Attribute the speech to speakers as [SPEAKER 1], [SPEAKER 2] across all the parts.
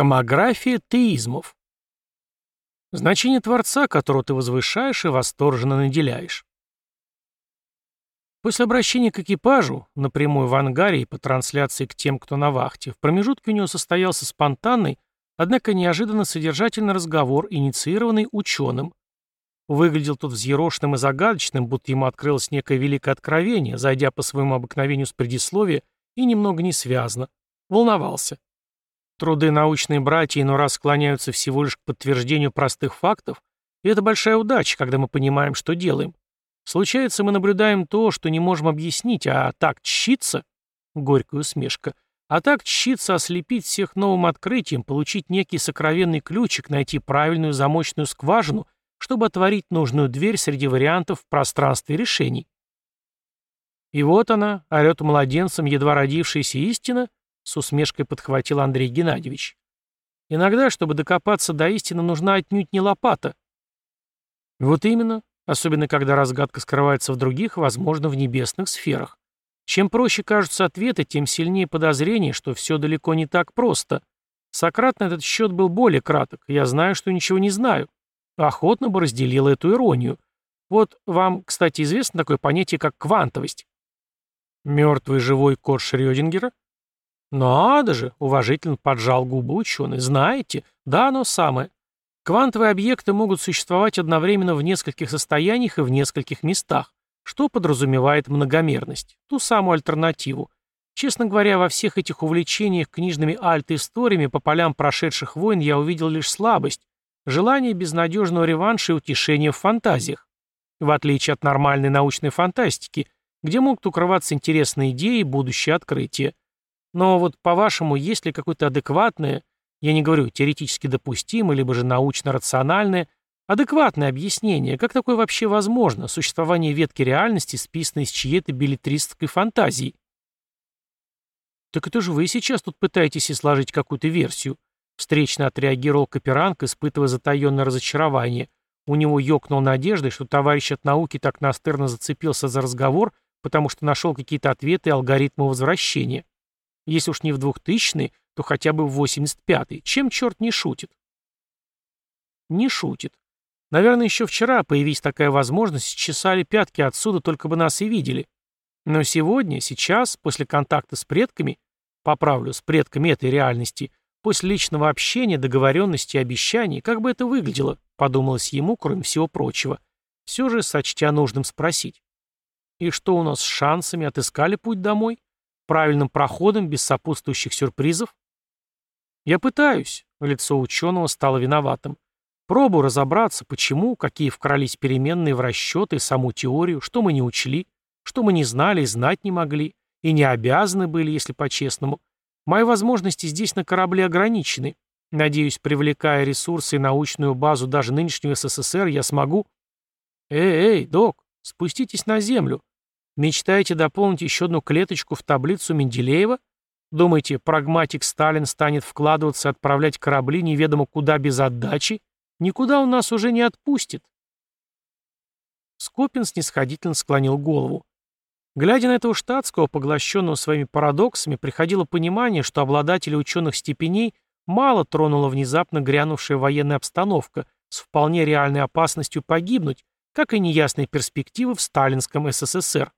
[SPEAKER 1] Томография теизмов. Значение Творца, которого ты возвышаешь и восторженно наделяешь. После обращения к экипажу, напрямую в ангаре и по трансляции к тем, кто на вахте, в промежутке у него состоялся спонтанный, однако неожиданно содержательный разговор, инициированный ученым. Выглядел тот взъерошенным и загадочным, будто ему открылось некое великое откровение, зайдя по своему обыкновению с предисловия и немного несвязно. Волновался. Труды научной братья иной раз склоняются всего лишь к подтверждению простых фактов, и это большая удача, когда мы понимаем, что делаем. Случается, мы наблюдаем то, что не можем объяснить, а так тщится, горькая усмешка, а так тщится ослепить всех новым открытием, получить некий сокровенный ключик, найти правильную замочную скважину, чтобы отворить нужную дверь среди вариантов в пространстве решений. И вот она, орет младенцем едва родившаяся истина, с усмешкой подхватил Андрей Геннадьевич. Иногда, чтобы докопаться до истины, нужна отнюдь не лопата. Вот именно, особенно когда разгадка скрывается в других, возможно, в небесных сферах. Чем проще кажутся ответы, тем сильнее подозрение, что все далеко не так просто. Сократ на этот счет был более краток. Я знаю, что ничего не знаю. Охотно бы разделил эту иронию. Вот вам, кстати, известно такое понятие, как квантовость. Мертвый живой код Шрёдингера? «Надо же!» — уважительно поджал губы ученый. «Знаете? Да, оно самое. Квантовые объекты могут существовать одновременно в нескольких состояниях и в нескольких местах, что подразумевает многомерность, ту самую альтернативу. Честно говоря, во всех этих увлечениях книжными альт-историями по полям прошедших войн я увидел лишь слабость, желание безнадежного реванша и утешения в фантазиях. В отличие от нормальной научной фантастики, где могут укрываться интересные идеи и будущие открытия. Но вот по-вашему, есть ли какое-то адекватное, я не говорю теоретически допустимое, либо же научно-рациональное, адекватное объяснение, как такое вообще возможно, существование ветки реальности, списанной из чьей-то билетристской фантазии? Так это же вы сейчас тут пытаетесь изложить какую-то версию. Встречно отреагировал Каперанг, испытывая затаенное разочарование. У него ёкнул надеждой, что товарищ от науки так настырно зацепился за разговор, потому что нашел какие-то ответы и алгоритмы возвращения. Если уж не в 2000-й, то хотя бы в 85-й. Чем черт не шутит? Не шутит. Наверное, еще вчера, появись такая возможность, чесали пятки отсюда, только бы нас и видели. Но сегодня, сейчас, после контакта с предками, поправлю, с предками этой реальности, после личного общения, договоренности обещаний, как бы это выглядело, подумалось ему, кроме всего прочего, все же сочтя нужным спросить. И что у нас с шансами, отыскали путь домой? Правильным проходом, без сопутствующих сюрпризов? Я пытаюсь. Лицо ученого стало виноватым. Пробую разобраться, почему, какие вкрались переменные в расчеты саму теорию, что мы не учли, что мы не знали и знать не могли, и не обязаны были, если по-честному. Мои возможности здесь на корабле ограничены. Надеюсь, привлекая ресурсы и научную базу даже нынешнего СССР, я смогу... Эй, эй, док, спуститесь на землю. Мечтаете дополнить еще одну клеточку в таблицу Менделеева? Думаете, прагматик Сталин станет вкладываться и отправлять корабли неведомо куда без отдачи? Никуда он нас уже не отпустит. Скопин снисходительно склонил голову. Глядя на этого штатского, поглощенного своими парадоксами, приходило понимание, что обладателя ученых степеней мало тронула внезапно грянувшая военная обстановка с вполне реальной опасностью погибнуть, как и неясные перспективы в сталинском СССР.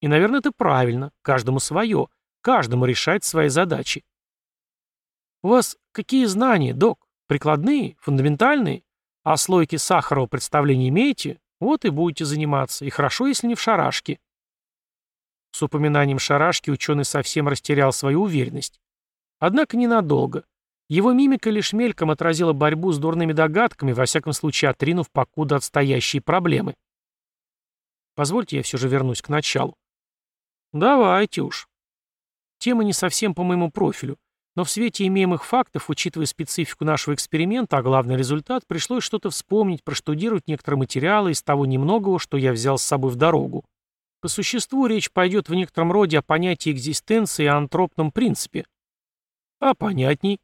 [SPEAKER 1] И, наверное, это правильно. Каждому свое. Каждому решать свои задачи. У вас какие знания, док? Прикладные? Фундаментальные? А слойки Сахарова представления имеете? Вот и будете заниматься. И хорошо, если не в шарашке. С упоминанием шарашки ученый совсем растерял свою уверенность. Однако ненадолго. Его мимика лишь мельком отразила борьбу с дурными догадками, во всяком случае отринув покуда отстоящие проблемы. Позвольте я все же вернусь к началу. Давайте уж. Тема не совсем по моему профилю, но в свете имеемых фактов, учитывая специфику нашего эксперимента, а главный результат, пришлось что-то вспомнить, проштудировать некоторые материалы из того немногого, что я взял с собой в дорогу. По существу речь пойдет в некотором роде о понятии экзистенции и антропном принципе. А понятней.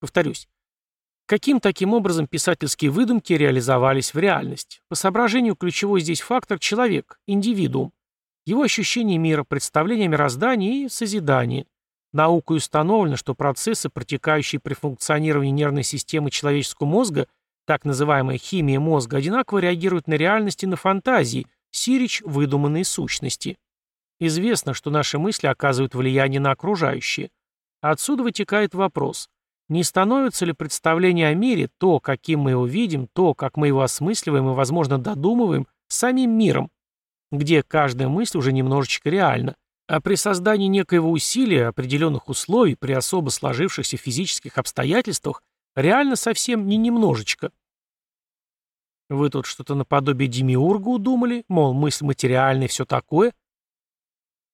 [SPEAKER 1] Повторюсь. Каким таким образом писательские выдумки реализовались в реальность? По соображению ключевой здесь фактор – человек, индивидуум его ощущение мира, представление о и созидание. Наукой установлено, что процессы, протекающие при функционировании нервной системы человеческого мозга, так называемая химия мозга, одинаково реагируют на реальность и на фантазии, сирич – выдуманные сущности. Известно, что наши мысли оказывают влияние на окружающие. Отсюда вытекает вопрос, не становится ли представление о мире, то, каким мы его видим, то, как мы его осмысливаем и, возможно, додумываем, самим миром, где каждая мысль уже немножечко реальна, а при создании некоего усилия, определенных условий, при особо сложившихся физических обстоятельствах, реально совсем не немножечко. Вы тут что-то наподобие демиурга удумали, мол, мысль материальная и все такое?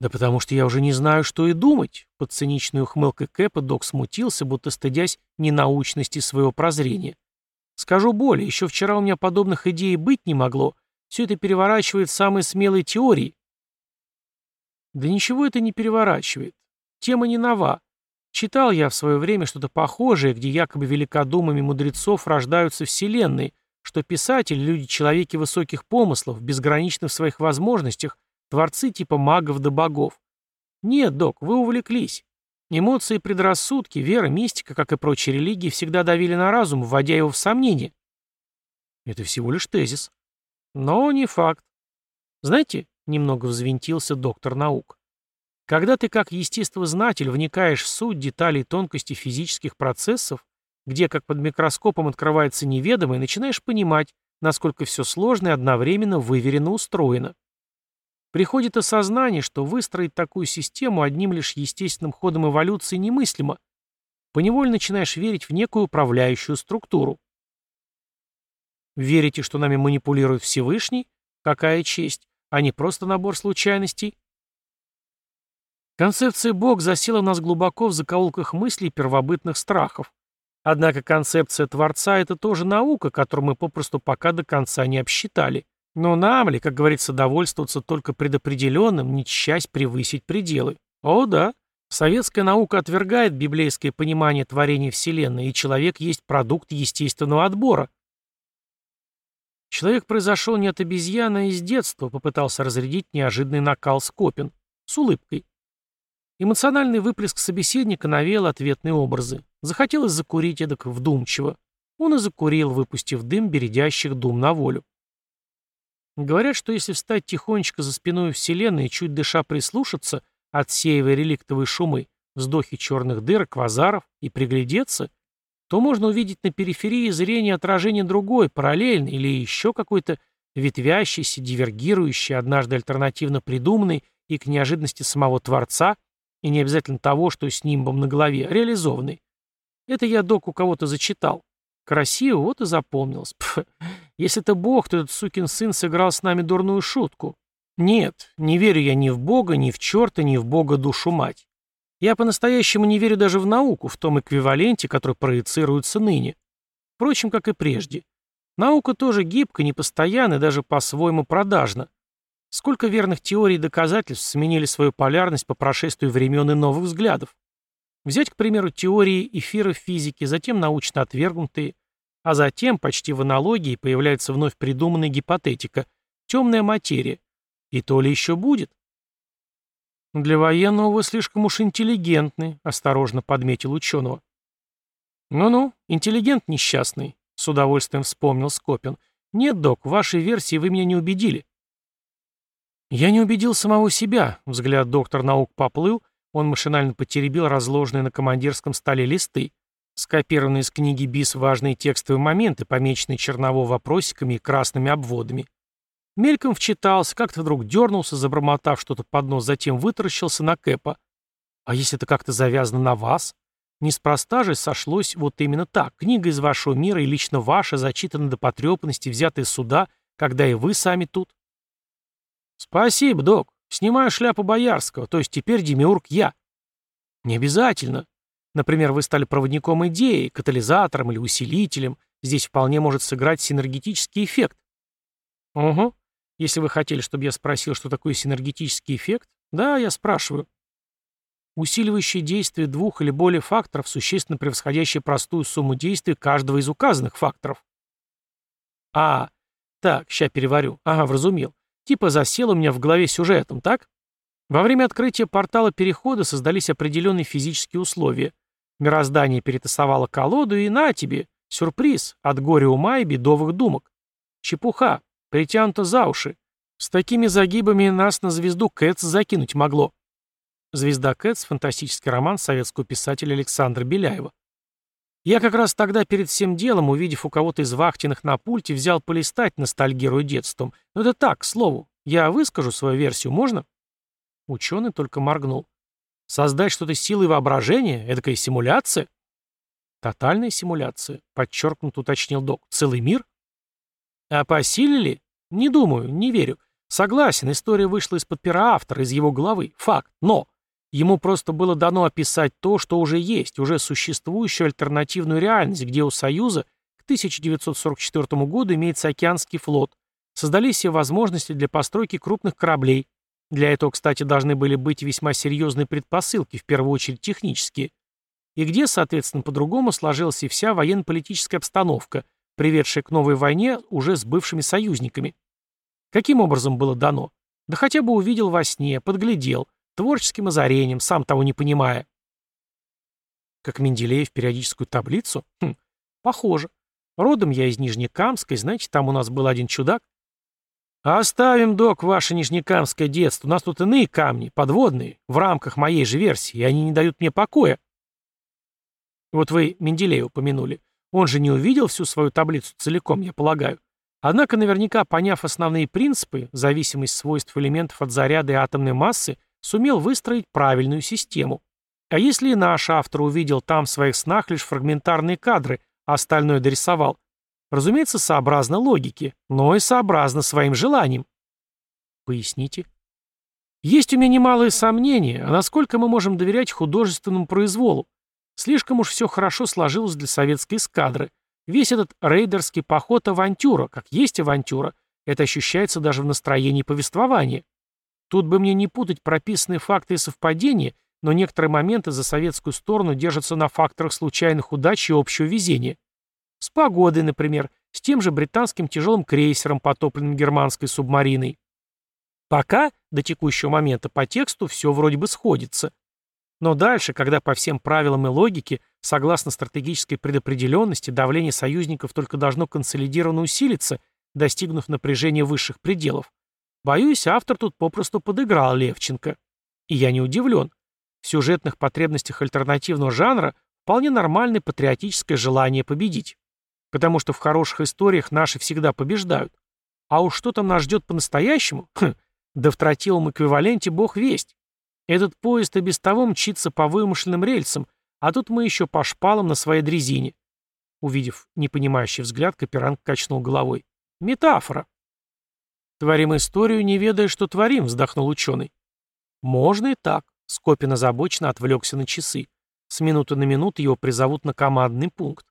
[SPEAKER 1] Да потому что я уже не знаю, что и думать. Под циничной ухмылкой Кэпа док смутился, будто стыдясь ненаучности своего прозрения. Скажу более, еще вчера у меня подобных идей быть не могло. Все это переворачивает самые смелые теории, да ничего это не переворачивает. Тема не нова. Читал я в свое время что-то похожее, где якобы великодумами мудрецов рождаются вселенные, что писатели, люди-человеки высоких помыслов, безграничны в своих возможностях, творцы типа магов да богов. Нет, док, вы увлеклись. Эмоции, предрассудки, вера, мистика, как и прочие религии, всегда давили на разум, вводя его в сомнение. Это всего лишь тезис. Но не факт. Знаете, немного взвинтился доктор наук. Когда ты как естествознатель вникаешь в суть деталей тонкости физических процессов, где как под микроскопом открывается неведомое, начинаешь понимать, насколько все сложно и одновременно выверенно устроено. Приходит осознание, что выстроить такую систему одним лишь естественным ходом эволюции немыслимо. Поневоле начинаешь верить в некую управляющую структуру. Верите, что нами манипулирует Всевышний? Какая честь а не просто набор случайностей? Концепция Бог засела в нас глубоко в закоулках мыслей и первобытных страхов. Однако концепция Творца — это тоже наука, которую мы попросту пока до конца не обсчитали. Но нам ли, как говорится, довольствоваться только предопределенным, не часть превысить пределы? О, да. Советская наука отвергает библейское понимание творения Вселенной, и человек есть продукт естественного отбора. Человек произошел не от обезьяны, а из детства, попытался разрядить неожиданный накал Скопин. С улыбкой. Эмоциональный выплеск собеседника навел ответные образы. Захотелось закурить эдак вдумчиво. Он и закурил, выпустив дым бередящих дум на волю. Говорят, что если встать тихонечко за спиной Вселенной и чуть дыша прислушаться, отсеивая реликтовые шумы, вздохи черных дыр, квазаров, и приглядеться, то можно увидеть на периферии зрения отражение другой, параллельный или еще какой-то ветвящийся, дивергирующий, однажды альтернативно придуманный и к неожиданности самого Творца, и не обязательно того, что с нимбом на голове, реализованный. Это я, док, у кого-то зачитал. Красиво, вот и запомнилось. Пф, если это Бог, то этот сукин сын сыграл с нами дурную шутку. Нет, не верю я ни в Бога, ни в черта, ни в Бога душу мать. Я по-настоящему не верю даже в науку в том эквиваленте, который проецируется ныне. Впрочем, как и прежде. Наука тоже гибка, непостоянна и даже по-своему продажна. Сколько верных теорий и доказательств сменили свою полярность по прошествию времен и новых взглядов. Взять, к примеру, теории эфира в физике, затем научно отвергнутые, а затем, почти в аналогии, появляется вновь придуманная гипотетика – темная материя. И то ли еще будет? «Для военного вы слишком уж интеллигентны», — осторожно подметил ученого. «Ну-ну, интеллигент несчастный», — с удовольствием вспомнил Скопин. «Нет, док, в вашей версии вы меня не убедили». «Я не убедил самого себя», — взгляд доктор наук поплыл, он машинально потеребил разложенные на командирском столе листы, скопированные из книги БИС важные текстовые моменты, помеченные черново вопросиками и красными обводами. Мельком вчитался, как-то вдруг дернулся, забормотав что-то под нос, затем вытаращился на Кэпа. «А если это как-то завязано на вас?» Неспроста же сошлось вот именно так. Книга из вашего мира и лично ваша, зачитана до потрепанности, взятая сюда, когда и вы сами тут. Спасибо, док. Снимаю шляпу Боярского, то есть теперь демиург я. Не обязательно. Например, вы стали проводником идеи, катализатором или усилителем. Здесь вполне может сыграть синергетический эффект. Угу. Если вы хотели, чтобы я спросил, что такое синергетический эффект, да, я спрашиваю. Усиливающее действие двух или более факторов, существенно превосходящее простую сумму действий каждого из указанных факторов. А, так, ща переварю. Ага, вразумел. Типа засел у меня в голове сюжетом, так? Во время открытия портала перехода создались определенные физические условия. Мироздание перетасовало колоду, и на тебе, сюрприз, от горя ума и бедовых думок. Чепуха, притянуто за уши. С такими загибами нас на звезду Кэтс закинуть могло. «Звезда Кэтс» — фантастический роман советского писателя Александра Беляева. Я как раз тогда перед всем делом, увидев у кого-то из вахтенных на пульте, взял полистать, ностальгируя детством. Но это так, к слову. Я выскажу свою версию, можно? Ученый только моргнул. Создать что-то силой воображения? Эдакая симуляция? Тотальная симуляция, подчеркнуто уточнил док. Целый мир? А посилили? Не думаю, не верю. Согласен, история вышла из-под пера автора, из его головы. Факт. Но ему просто было дано описать то, что уже есть, уже существующую альтернативную реальность, где у Союза к 1944 году имеется океанский флот. Создались все возможности для постройки крупных кораблей, для этого, кстати, должны были быть весьма серьезные предпосылки, в первую очередь технические. И где, соответственно, по-другому сложилась и вся военно-политическая обстановка, приведшая к новой войне уже с бывшими союзниками. Каким образом было дано? Да хотя бы увидел во сне, подглядел, творческим озарением, сам того не понимая. Как Менделеев периодическую таблицу? Хм, похоже. Родом я из Нижнекамска, и знаете, там у нас был один чудак, «Оставим, док, ваше нижнекамское детство. У нас тут иные камни, подводные, в рамках моей же версии, и они не дают мне покоя». Вот вы Менделея упомянули. Он же не увидел всю свою таблицу целиком, я полагаю. Однако наверняка, поняв основные принципы, зависимость свойств элементов от заряда и атомной массы, сумел выстроить правильную систему. А если и наш автор увидел там в своих снах лишь фрагментарные кадры, а остальное дорисовал, Разумеется, сообразно логике, но и сообразно своим желаниям. Поясните. Есть у меня немалые сомнения, насколько мы можем доверять художественному произволу. Слишком уж все хорошо сложилось для советской эскадры. Весь этот рейдерский поход авантюра, как есть авантюра, это ощущается даже в настроении повествования. Тут бы мне не путать прописанные факты и совпадения, но некоторые моменты за советскую сторону держатся на факторах случайных удач и общего везения. С погодой, например, с тем же британским тяжелым крейсером, потопленным германской субмариной. Пока, до текущего момента, по тексту все вроде бы сходится. Но дальше, когда по всем правилам и логике, согласно стратегической предопределенности, давление союзников только должно консолидированно усилиться, достигнув напряжения высших пределов, боюсь, автор тут попросту подыграл Левченко. И я не удивлен. В сюжетных потребностях альтернативного жанра вполне нормальное патриотическое желание победить. Потому что в хороших историях наши всегда побеждают. А уж что там нас ждет по-настоящему? Хм, да в тротиловом эквиваленте бог весть. Этот поезд и без того мчится по вымышленным рельсам, а тут мы еще по шпалам на своей дрезине. Увидев непонимающий взгляд, Каперанг качнул головой. Метафора. Творим историю, не ведая, что творим, вздохнул ученый. Можно и так. Скопин озабоченно отвлекся на часы. С минуты на минуту его призовут на командный пункт.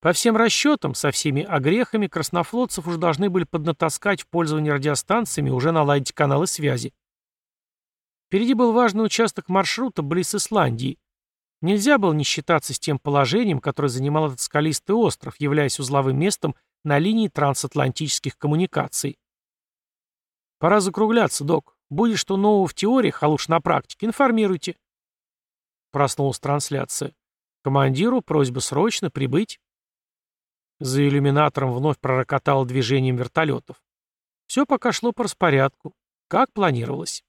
[SPEAKER 1] По всем расчетам, со всеми огрехами, краснофлотцев уже должны были поднатаскать в пользовании радиостанциями уже наладить каналы связи. Впереди был важный участок маршрута близ Исландии. Нельзя было не считаться с тем положением, которое занимал этот скалистый остров, являясь узловым местом на линии трансатлантических коммуникаций. «Пора закругляться, док. Будет что нового в теориях, а лучше на практике, информируйте». Проснулась трансляция. Командиру просьба срочно прибыть. За иллюминатором вновь пророкотало движением вертолетов. Все пока шло по распорядку, как планировалось.